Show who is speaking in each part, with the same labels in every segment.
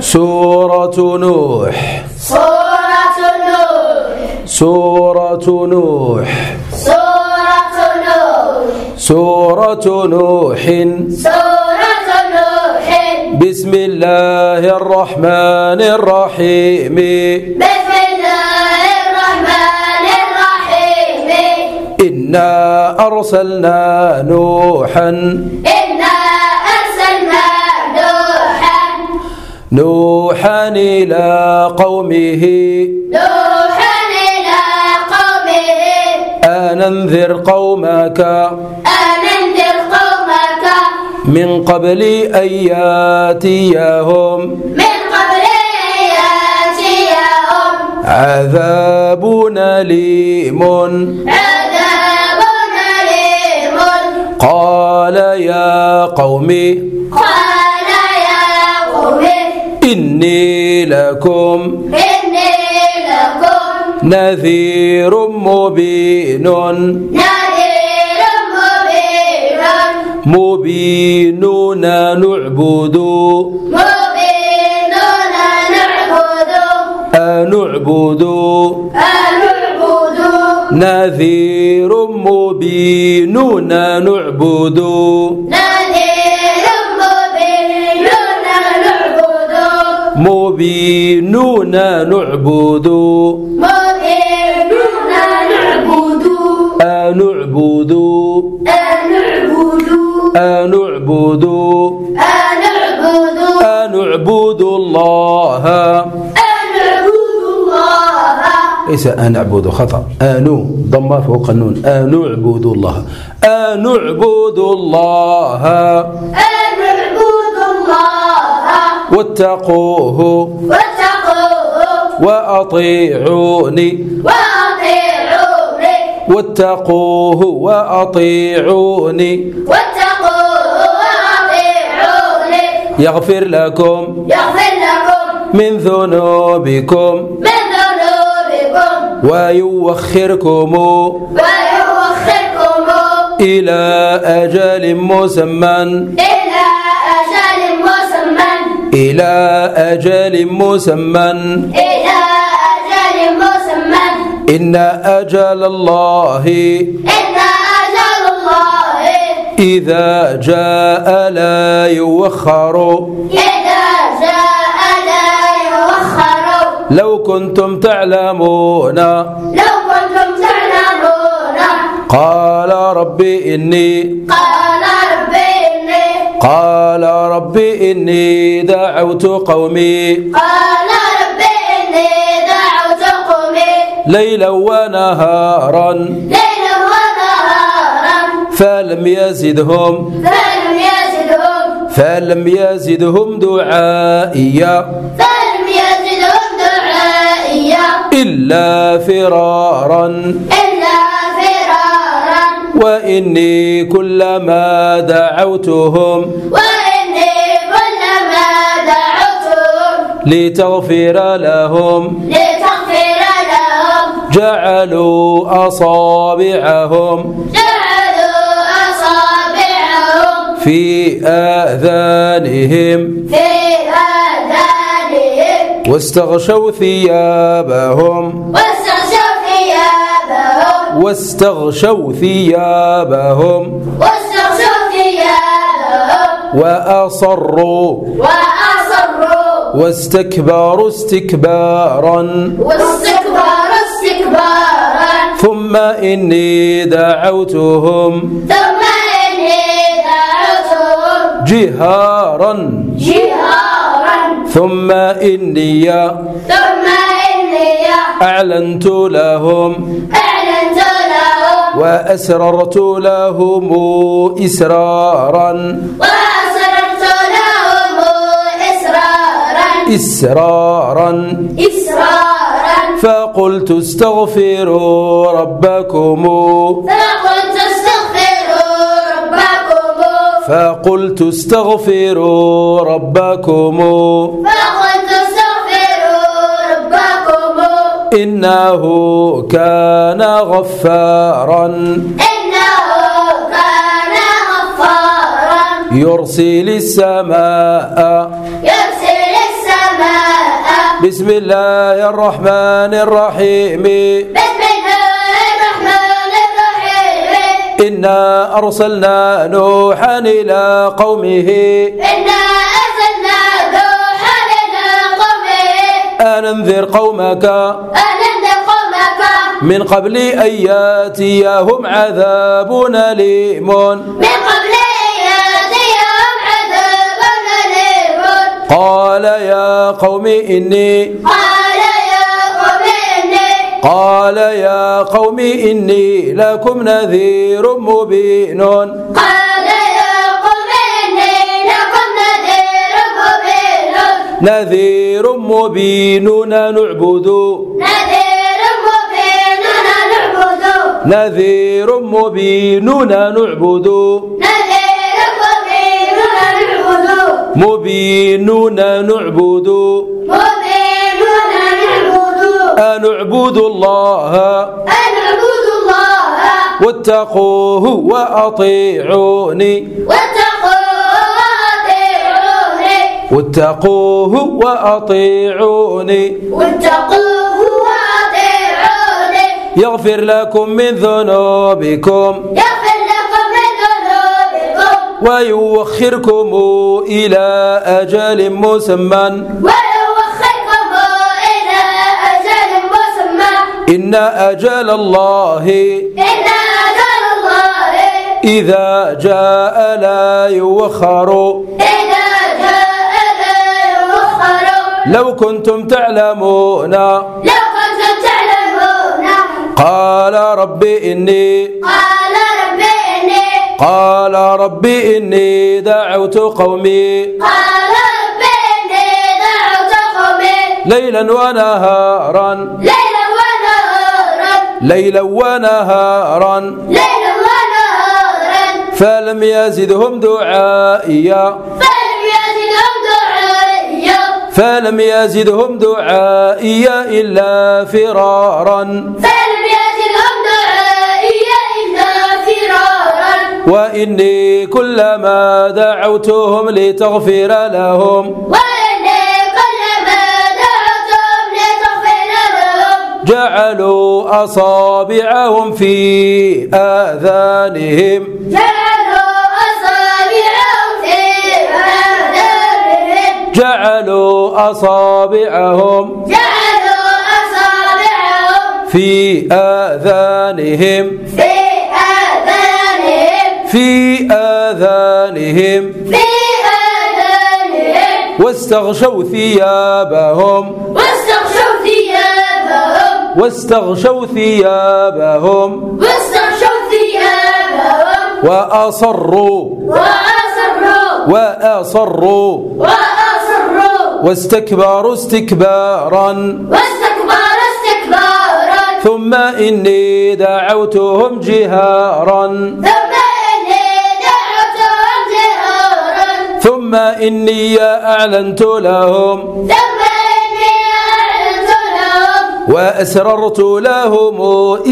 Speaker 1: سورة نوح.
Speaker 2: سورة نوح
Speaker 1: سورة نوح.
Speaker 2: سورة نوح.
Speaker 1: سورة نوح
Speaker 2: سورة نوح
Speaker 1: بسم الله الرحمن الرحيم.
Speaker 2: بسم الله الرحمن الرحيم
Speaker 1: إنا أرسلنا نوحا.
Speaker 2: إنا أرسلنا نوحا
Speaker 1: نوحا إلى قومه.
Speaker 2: نوحا إلى قومه.
Speaker 1: أن أنذر قومك.
Speaker 2: أن أنذر قومك.
Speaker 1: من قبل أن ياتيهم.
Speaker 2: من قبل أن يأتيهم.
Speaker 1: عذاب أليم.
Speaker 2: عذاب أليم.
Speaker 1: قال يا قوم.
Speaker 2: قال
Speaker 1: إني لكم
Speaker 2: إني لكم
Speaker 1: نذير مبين
Speaker 2: نذير مبين
Speaker 1: مبين نعبد
Speaker 2: مبين نعبد
Speaker 1: أنعبد
Speaker 2: نعبد
Speaker 1: نذير مبين نعبد
Speaker 2: نذير مبين نعبد.
Speaker 1: مبين نعبد. أنعبد.
Speaker 2: نعبد
Speaker 1: أنعبد.
Speaker 2: نعبد
Speaker 1: أنعبد الله.
Speaker 2: نعبد الله.
Speaker 1: ليس أنعبد خطأ. آنو. ضم فوق النون. أنعبد الله. أنعبد الله.
Speaker 2: نعبد الله
Speaker 1: واتقوه
Speaker 2: واتقوه.
Speaker 1: وأطيعوني
Speaker 2: وأطيعوني.
Speaker 1: واتقوه وأطيعوني
Speaker 2: واتقوه وأطيعوني.
Speaker 1: يغفر لكم
Speaker 2: يغفر لكم
Speaker 1: من ذنوبكم
Speaker 2: من ذنوبكم.
Speaker 1: ويوخركم
Speaker 2: ويؤخركم
Speaker 1: إلى أجل مسمى
Speaker 2: إلى مسمى
Speaker 1: إلى أجل مسمى.
Speaker 2: إلى أجل مسمى.
Speaker 1: إن أجل الله
Speaker 2: إن أجل الله
Speaker 1: إذا جاء لا يوخر.
Speaker 2: إذا جاء لا يؤخر
Speaker 1: لو كنتم تعلمون.
Speaker 2: لو كنتم تعلمون.
Speaker 1: قال رب إني.
Speaker 2: قال رب إني.
Speaker 1: قال رب إني دعوت قومي.
Speaker 2: قال رب إني دعوت قومي.
Speaker 1: ليلا ونهارا
Speaker 2: ليلا ونهارا
Speaker 1: فلم يزدهم.
Speaker 2: فلم يزدهم.
Speaker 1: فلم يزدهم دعائي
Speaker 2: فلم يزدهم دعائي
Speaker 1: إلا فرارا.
Speaker 2: إلا فرارا.
Speaker 1: وإني كلما دعوتهم
Speaker 2: وإني
Speaker 1: لتغفر لهم.
Speaker 2: لتغفر لهم.
Speaker 1: جعلوا أصابعهم
Speaker 2: جعلوا أصابعهم
Speaker 1: في آذانهم.
Speaker 2: في آذانهم.
Speaker 1: واستغشوا ثيابهم.
Speaker 2: واستغشوا ثيابهم.
Speaker 1: واستغشوا ثيابهم.
Speaker 2: واستغشوا ثيابهم.
Speaker 1: وأصروا
Speaker 2: وأصروا
Speaker 1: واستكبروا استكبارا.
Speaker 2: واستكبروا استكبارا.
Speaker 1: ثم إني دعوتهم
Speaker 2: ثم إني دعوتهم
Speaker 1: جهارا.
Speaker 2: جهارا.
Speaker 1: ثم إني
Speaker 2: ثم إني
Speaker 1: أعلنت لهم
Speaker 2: أعلنت لهم
Speaker 1: وأسررت لهم إسرارا.
Speaker 2: وأسررت إسرارا.
Speaker 1: إسرارا. فقلت استغفروا ربكم.
Speaker 2: فقلت استغفروا ربكم.
Speaker 1: فقلت استغفروا ربكم.
Speaker 2: فقلت استغفروا ربكم.
Speaker 1: إنه كان غفارا.
Speaker 2: إنه كان غفارا.
Speaker 1: يرسل السماء.
Speaker 2: يرسل السماء
Speaker 1: بسم الله الرحمن الرحيم.
Speaker 2: بسم الله الرحمن الرحيم
Speaker 1: إنا أرسلنا نوحا إلى قومه.
Speaker 2: إنا أرسلنا نوحا إلى قومه
Speaker 1: أن أنذر قومك
Speaker 2: أن أنذر قومك.
Speaker 1: من قبل أن يأتيهم عذاب أليم.
Speaker 2: من قبل
Speaker 1: قال يا قوم إني
Speaker 2: قال يا قوم إني
Speaker 1: قال يا قوم إني لكم نذير مبين.
Speaker 2: قال يا قوم إني لكم نذير مبين.
Speaker 1: نذير مبين نعبد.
Speaker 2: نذير مبين نعبد.
Speaker 1: نذير مبين نعبد.
Speaker 2: نعبد
Speaker 1: مبين نعبد.
Speaker 2: مبين نعبد.
Speaker 1: أن اعبدوا الله.
Speaker 2: أن نعبد الله.
Speaker 1: واتقوه وأطيعوني
Speaker 2: واتقوا وأطيعوني
Speaker 1: واتقوه وأطيعوني
Speaker 2: واتقوه وأطيعوني
Speaker 1: يغفر لكم من ذنوبكم.
Speaker 2: يغفر لكم من ذنوبكم
Speaker 1: ويوخركم إلى أجل مسمى.
Speaker 2: ويوخركم إلى أجل مسمى.
Speaker 1: إن أجل الله
Speaker 2: إن أجل الله
Speaker 1: إذا جاء لا يوخر
Speaker 2: إذا جاء لا يؤخر.
Speaker 1: لو كنتم تعلمون.
Speaker 2: لو كنتم تعلمون.
Speaker 1: قال رب إني
Speaker 2: قال
Speaker 1: قال رب إني دعوت قومي.
Speaker 2: قال رب إني دعوت قومي.
Speaker 1: ليلا ونهارا.
Speaker 2: ليلا ونهارا.
Speaker 1: ليلا ونهارا.
Speaker 2: ليلا ونهارا.
Speaker 1: فلم يزدهم دعائي
Speaker 2: فلم يزدهم دعائي
Speaker 1: فلم يزدهم دعائي إلا فرارا.
Speaker 2: فلم
Speaker 1: وإني كلما دعوتهم لتغفر لهم.
Speaker 2: وإني كلما دعوتهم لتغفر لهم.
Speaker 1: جعلوا أصابعهم في آذانهم.
Speaker 2: جعلوا أصابعهم في آذانهم.
Speaker 1: جعلوا أصابعهم
Speaker 2: جعلوا أصابعهم
Speaker 1: في آذانهم.
Speaker 2: في
Speaker 1: في آذانهم.
Speaker 2: في آذانهم.
Speaker 1: واستغشوا ثيابهم.
Speaker 2: واستغشوا ثيابهم.
Speaker 1: واستغشوا ثيابهم.
Speaker 2: واستغشوا ثيابهم.
Speaker 1: وأصروا.
Speaker 2: وأصروا.
Speaker 1: وأصروا.
Speaker 2: وأصروا.
Speaker 1: واستكبروا استكبارا.
Speaker 2: واستكبروا استكبارا.
Speaker 1: ثم إني دعوتهم جهارا.
Speaker 2: ثم
Speaker 1: ثم إني أعلنت لهم
Speaker 2: ثم إني أعلنت لهم
Speaker 1: وأسررت لهم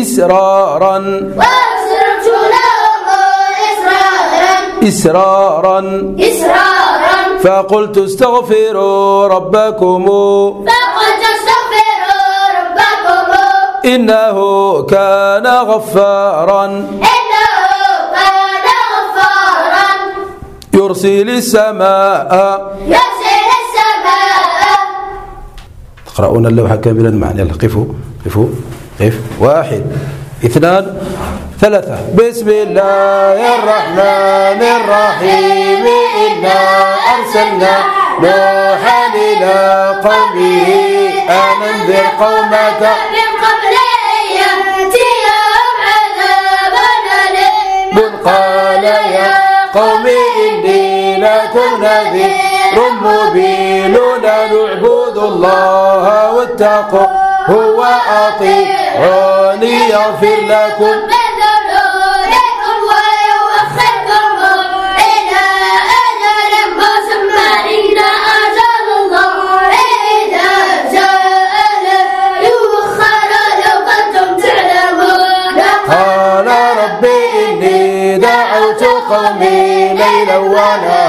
Speaker 1: إسرارا
Speaker 2: وأسررت لهم إسرارا
Speaker 1: إسرارا
Speaker 2: إسرارا
Speaker 1: فقلت استغفروا ربكم
Speaker 2: فقلت استغفروا ربكم
Speaker 1: إنه كان غفارا
Speaker 2: إنه كان غفارا
Speaker 1: يرسل السماء.
Speaker 2: يرسل السماء.
Speaker 1: تقرؤون اللوحة كاملا معنا يلا قفوا قفوا قف. واحد اثنان ثلاثة. بسم الله الرحمن الرحيم. إنا أرسلنا نوحا إلى قومه أن أنذر قومك.
Speaker 2: من قبل أن يأتيهم عذاب أليم
Speaker 1: قال يا قوم إني لكم نذير مبين نعبد الله واتقوا هو أطيعوني يغفر لكم.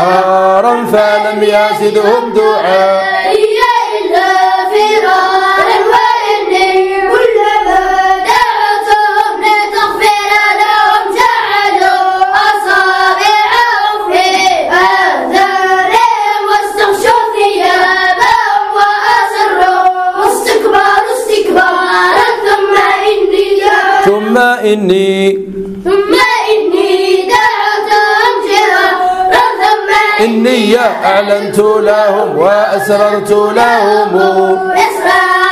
Speaker 1: ونهارا فلم يزدهم دعائي إني أعلنت لهم وأسررت لهم.
Speaker 2: إسرارا